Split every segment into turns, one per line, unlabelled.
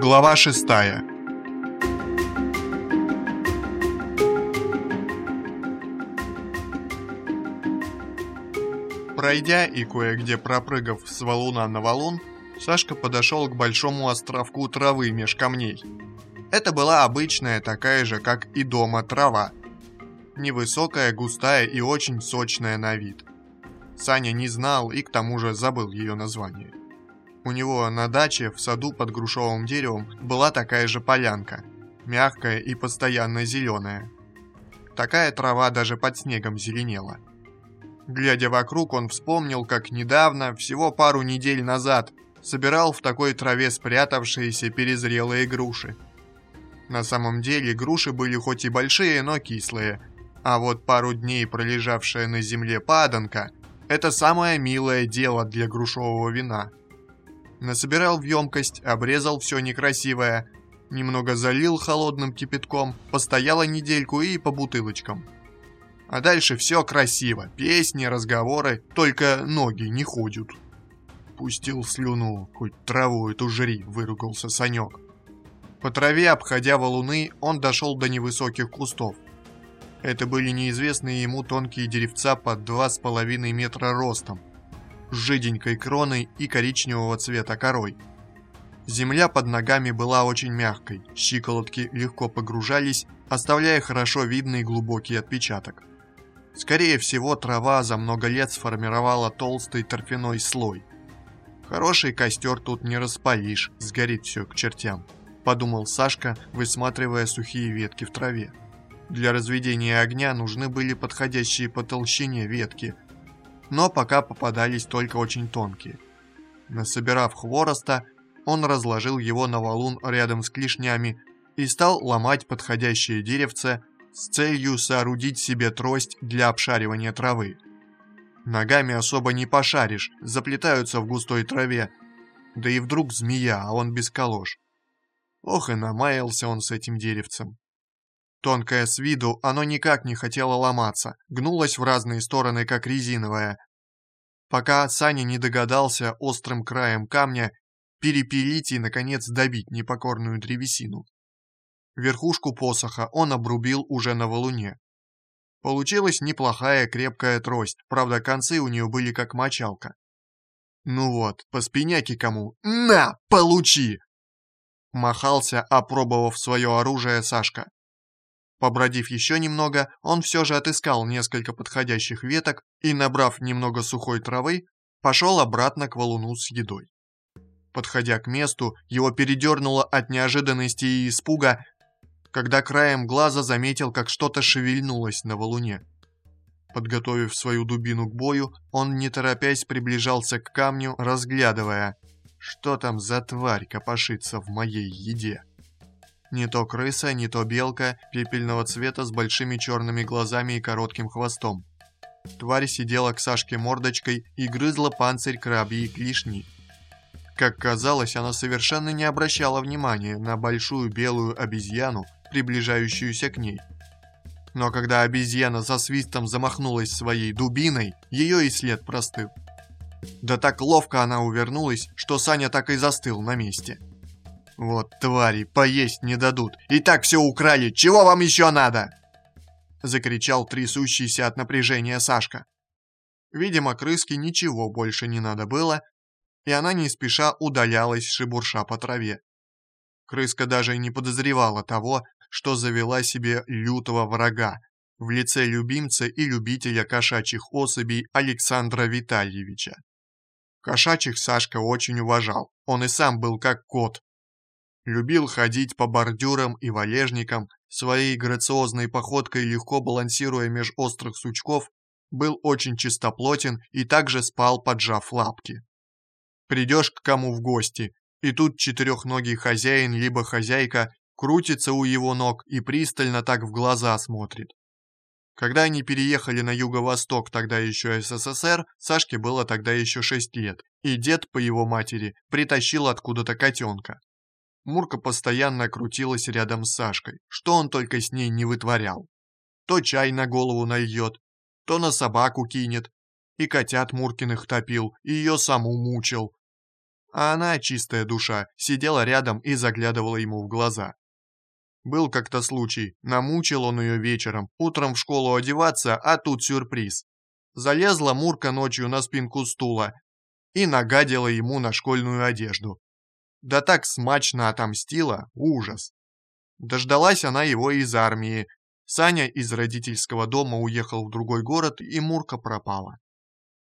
Глава шестая Пройдя и кое-где пропрыгав с валуна на валун, Сашка подошел к большому островку травы меж камней. Это была обычная, такая же, как и дома, трава. Невысокая, густая и очень сочная на вид. Саня не знал и к тому же забыл ее название. У него на даче в саду под грушевым деревом была такая же полянка, мягкая и постоянно зеленая. Такая трава даже под снегом зеленела. Глядя вокруг, он вспомнил, как недавно, всего пару недель назад, собирал в такой траве спрятавшиеся перезрелые груши. На самом деле груши были хоть и большие, но кислые, а вот пару дней пролежавшая на земле паданка – это самое милое дело для грушевого вина. Насобирал в емкость, обрезал все некрасивое, немного залил холодным кипятком, постояла недельку и по бутылочкам. А дальше все красиво, песни, разговоры, только ноги не ходят пустил слюну, хоть траву эту жри, выругался Санек. По траве, обходя валуны, он дошел до невысоких кустов. Это были неизвестные ему тонкие деревца под два с половиной метра ростом, жиденькой кроной и коричневого цвета корой. Земля под ногами была очень мягкой, щиколотки легко погружались, оставляя хорошо видный глубокий отпечаток. Скорее всего, трава за много лет сформировала толстый торфяной слой. Хороший костер тут не распалишь, сгорит все к чертям», – подумал Сашка, высматривая сухие ветки в траве. Для разведения огня нужны были подходящие по толщине ветки, но пока попадались только очень тонкие. Насобирав хвороста, он разложил его на валун рядом с клешнями и стал ломать подходящее деревце с целью соорудить себе трость для обшаривания травы. Ногами особо не пошаришь, заплетаются в густой траве. Да и вдруг змея, а он без колош. Ох и намаялся он с этим деревцем. Тонкое с виду, оно никак не хотело ломаться, гнулось в разные стороны, как резиновое. Пока Саня не догадался острым краем камня перепилить и, наконец, добить непокорную древесину. Верхушку посоха он обрубил уже на валуне. Получилась неплохая крепкая трость, правда концы у нее были как мочалка. Ну вот, по спиняке кому. На, получи! Махался, опробовав свое оружие Сашка. Побродив еще немного, он все же отыскал несколько подходящих веток и, набрав немного сухой травы, пошел обратно к валуну с едой. Подходя к месту, его передернуло от неожиданности и испуга, когда краем глаза заметил, как что-то шевельнулось на валуне. Подготовив свою дубину к бою, он, не торопясь, приближался к камню, разглядывая, что там за тварь копошится в моей еде. Не то крыса, не то белка, пепельного цвета с большими черными глазами и коротким хвостом. Тварь сидела к Сашке мордочкой и грызла панцирь крабьей клешни. Как казалось, она совершенно не обращала внимания на большую белую обезьяну, приближающуюся к ней. Но когда обезьяна за свистом замахнулась своей дубиной, ее и след простыл. Да так ловко она увернулась, что Саня так и застыл на месте. «Вот твари, поесть не дадут, и так все украли, чего вам еще надо?» Закричал трясущийся от напряжения Сашка. Видимо, крыске ничего больше не надо было, и она не спеша удалялась, шебурша по траве. Крыска даже и не подозревала того, что завела себе лютого врага в лице любимца и любителя кошачьих особей Александра Витальевича. Кошачьих Сашка очень уважал, он и сам был как кот. Любил ходить по бордюрам и валежникам, своей грациозной походкой легко балансируя меж острых сучков, был очень чистоплотен и также спал, поджав лапки. Придешь к кому в гости, и тут четырехногий хозяин либо хозяйка крутится у его ног и пристально так в глаза смотрит. Когда они переехали на юго-восток, тогда еще СССР, Сашке было тогда еще 6 лет, и дед по его матери притащил откуда-то котенка. Мурка постоянно крутилась рядом с Сашкой, что он только с ней не вытворял. То чай на голову нальет, то на собаку кинет, и котят Муркиных топил, и ее саму мучил. а она, чистая душа, сидела рядом и заглядывала ему в глаза. Был как-то случай, намучил он ее вечером, утром в школу одеваться, а тут сюрприз. Залезла Мурка ночью на спинку стула и нагадила ему на школьную одежду. Да так смачно отомстила, ужас. Дождалась она его из армии. Саня из родительского дома уехал в другой город, и Мурка пропала.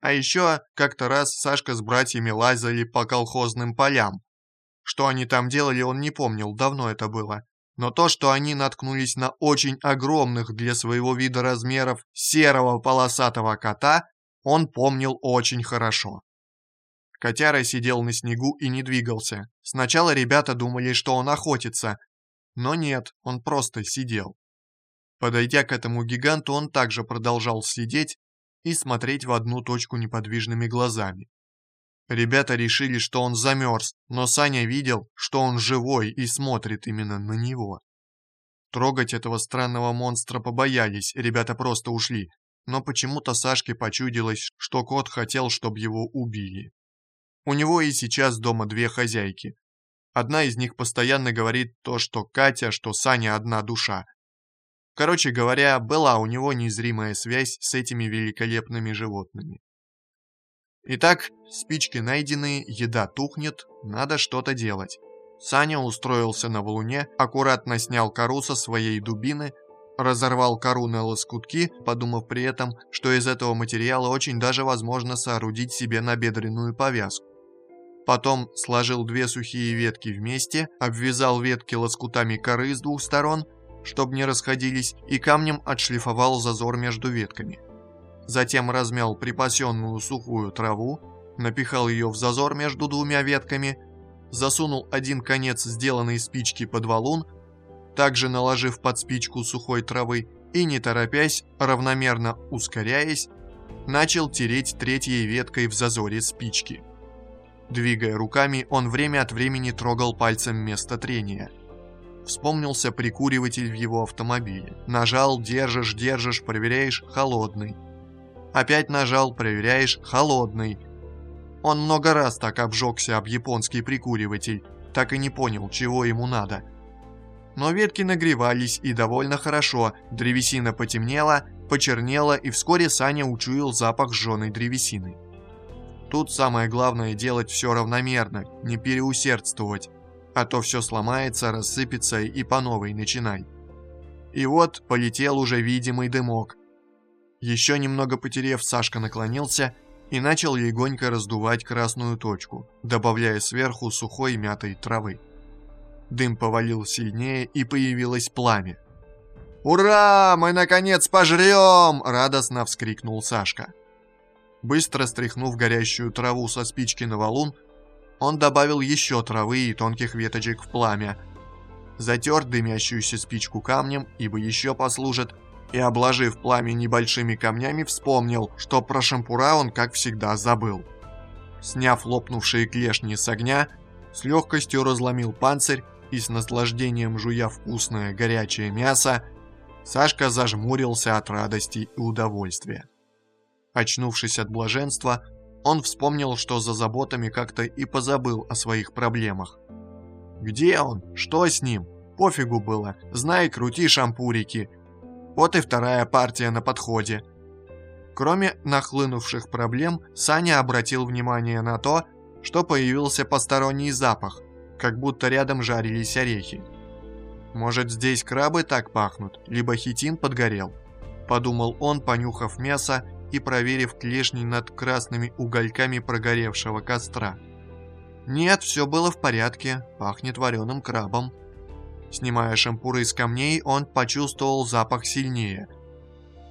А еще как-то раз Сашка с братьями лазали по колхозным полям. Что они там делали, он не помнил, давно это было. Но то, что они наткнулись на очень огромных для своего вида размеров серого полосатого кота, он помнил очень хорошо. Котяра сидел на снегу и не двигался. Сначала ребята думали, что он охотится, но нет, он просто сидел. Подойдя к этому гиганту, он также продолжал сидеть и смотреть в одну точку неподвижными глазами. Ребята решили, что он замерз, но Саня видел, что он живой и смотрит именно на него. Трогать этого странного монстра побоялись, ребята просто ушли, но почему-то Сашке почудилось, что кот хотел, чтобы его убили. У него и сейчас дома две хозяйки. Одна из них постоянно говорит то, что Катя, что Саня одна душа. Короче говоря, была у него незримая связь с этими великолепными животными. Итак, спички найдены, еда тухнет, надо что-то делать. Саня устроился на валуне, аккуратно снял кору со своей дубины, разорвал кору на лоскутки, подумав при этом, что из этого материала очень даже возможно соорудить себе набедренную повязку. Потом сложил две сухие ветки вместе, обвязал ветки лоскутами коры с двух сторон, чтобы не расходились, и камнем отшлифовал зазор между ветками. Затем размял припасенную сухую траву, напихал ее в зазор между двумя ветками, засунул один конец сделанной спички под валун, также наложив под спичку сухой травы и, не торопясь, равномерно ускоряясь, начал тереть третьей веткой в зазоре спички. Двигая руками, он время от времени трогал пальцем место трения. Вспомнился прикуриватель в его автомобиле. Нажал, держишь, держишь, проверяешь, холодный. Опять нажал, проверяешь, холодный. Он много раз так обжегся об японский прикуриватель, так и не понял, чего ему надо. Но ветки нагревались и довольно хорошо, древесина потемнела, почернела и вскоре Саня учуял запах жженой древесины. Тут самое главное делать все равномерно, не переусердствовать, а то все сломается, рассыпется и по новой начинай. И вот полетел уже видимый дымок, еще немного потерев, Сашка наклонился и начал легонько раздувать красную точку, добавляя сверху сухой мятой травы. Дым повалил сильнее и появилось пламя. «Ура! Мы наконец пожрем!» – радостно вскрикнул Сашка. Быстро стряхнув горящую траву со спички на валун, он добавил еще травы и тонких веточек в пламя, затер дымящуюся спичку камнем, ибо еще послужит, и, обложив пламя небольшими камнями, вспомнил, что про шампура он, как всегда, забыл. Сняв лопнувшие клешни с огня, с легкостью разломил панцирь и с наслаждением жуя вкусное горячее мясо, Сашка зажмурился от радости и удовольствия. Очнувшись от блаженства, он вспомнил, что за заботами как-то и позабыл о своих проблемах. Где он? Что с ним? Пофигу было. Знай, крути шампурики. Вот и вторая партия на подходе. Кроме нахлынувших проблем, Саня обратил внимание на то, что появился посторонний запах, как будто рядом жарились орехи. «Может, здесь крабы так пахнут, либо хитин подгорел?» Подумал он, понюхав мясо и проверив клешни над красными угольками прогоревшего костра. Нет, все было в порядке, пахнет вареным крабом. Снимая шампуры из камней, он почувствовал запах сильнее.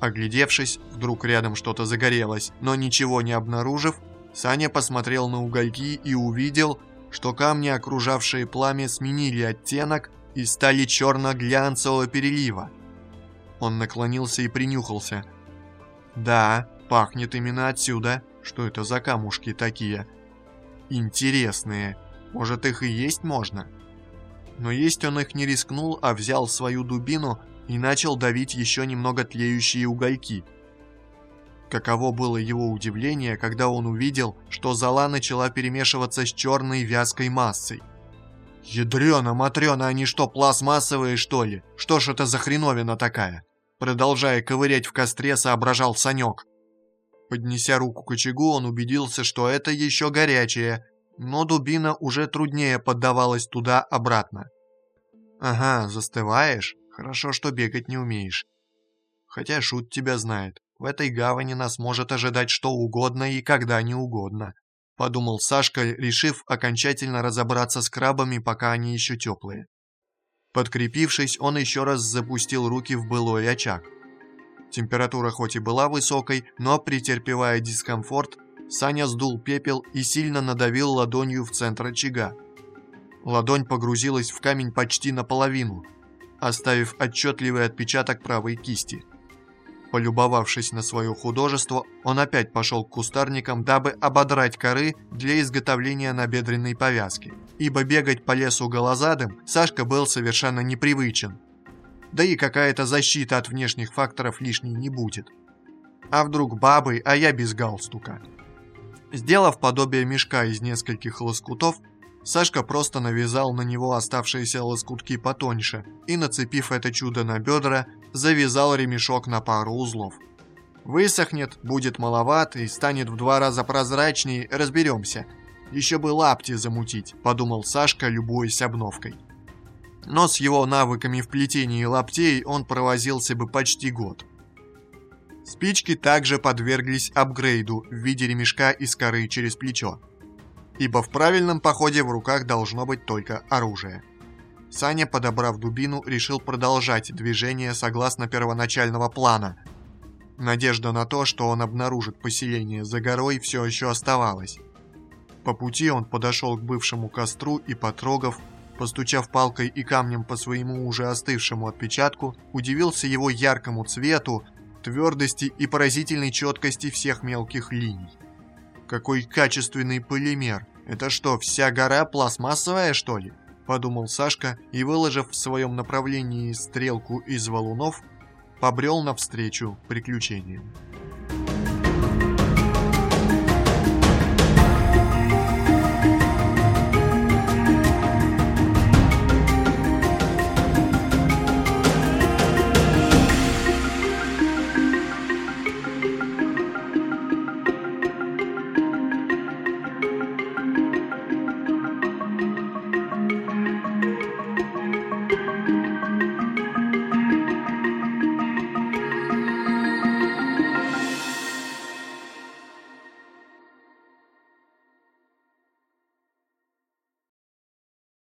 Оглядевшись, вдруг рядом что-то загорелось, но ничего не обнаружив, Саня посмотрел на угольки и увидел, что камни, окружавшие пламя, сменили оттенок и стали черно-глянцевого перелива. Он наклонился и принюхался. Да, пахнет именно отсюда. Что это за камушки такие? Интересные. Может, их и есть можно? но есть он их не рискнул, а взял свою дубину и начал давить еще немного тлеющие угольки. Каково было его удивление, когда он увидел, что зола начала перемешиваться с черной вязкой массой. «Ядрёна-матрёна, они что, пластмассовые, что ли? Что ж это за хреновина такая?» Продолжая ковырять в костре, соображал Санек. Поднеся руку к очагу, он убедился, что это еще горячее, но дубина уже труднее поддавалась туда-обратно. «Ага, застываешь? Хорошо, что бегать не умеешь. Хотя Шут тебя знает. В этой гавани нас может ожидать что угодно и когда не угодно», подумал Сашка, решив окончательно разобраться с крабами, пока они еще теплые. Подкрепившись, он еще раз запустил руки в былой очаг. Температура хоть и была высокой, но претерпевая дискомфорт, Саня сдул пепел и сильно надавил ладонью в центр очага. Ладонь погрузилась в камень почти наполовину, оставив отчетливый отпечаток правой кисти. Полюбовавшись на свое художество, он опять пошел к кустарникам, дабы ободрать коры для изготовления набедренной повязки. Ибо бегать по лесу голозадым Сашка был совершенно непривычен. Да и какая-то защита от внешних факторов лишней не будет. А вдруг бабы, а я без галстука? Сделав подобие мешка из нескольких лоскутов, Сашка просто навязал на него оставшиеся лоскутки потоньше и, нацепив это чудо на бедра, завязал ремешок на пару узлов. Высохнет, будет маловат и станет в два раза прозрачнее, разберемся. Еще бы лапти замутить, подумал Сашка, любуясь обновкой. Но с его навыками в плетении лаптей он провозился бы почти год. Спички также подверглись апгрейду в виде ремешка из коры через плечо. Ибо в правильном походе в руках должно быть только оружие. Саня, подобрав дубину, решил продолжать движение согласно первоначального плана. Надежда на то, что он обнаружит поселение за горой, все еще оставалась. По пути он подошел к бывшему костру и, потрогав, постучав палкой и камнем по своему уже остывшему отпечатку, удивился его яркому цвету, твердости и поразительной четкости всех мелких линий. Какой качественный полимер! Это что, вся гора пластмассовая, что ли? подумал Сашка и, выложив в своем направлении стрелку из валунов, побрел навстречу приключениям.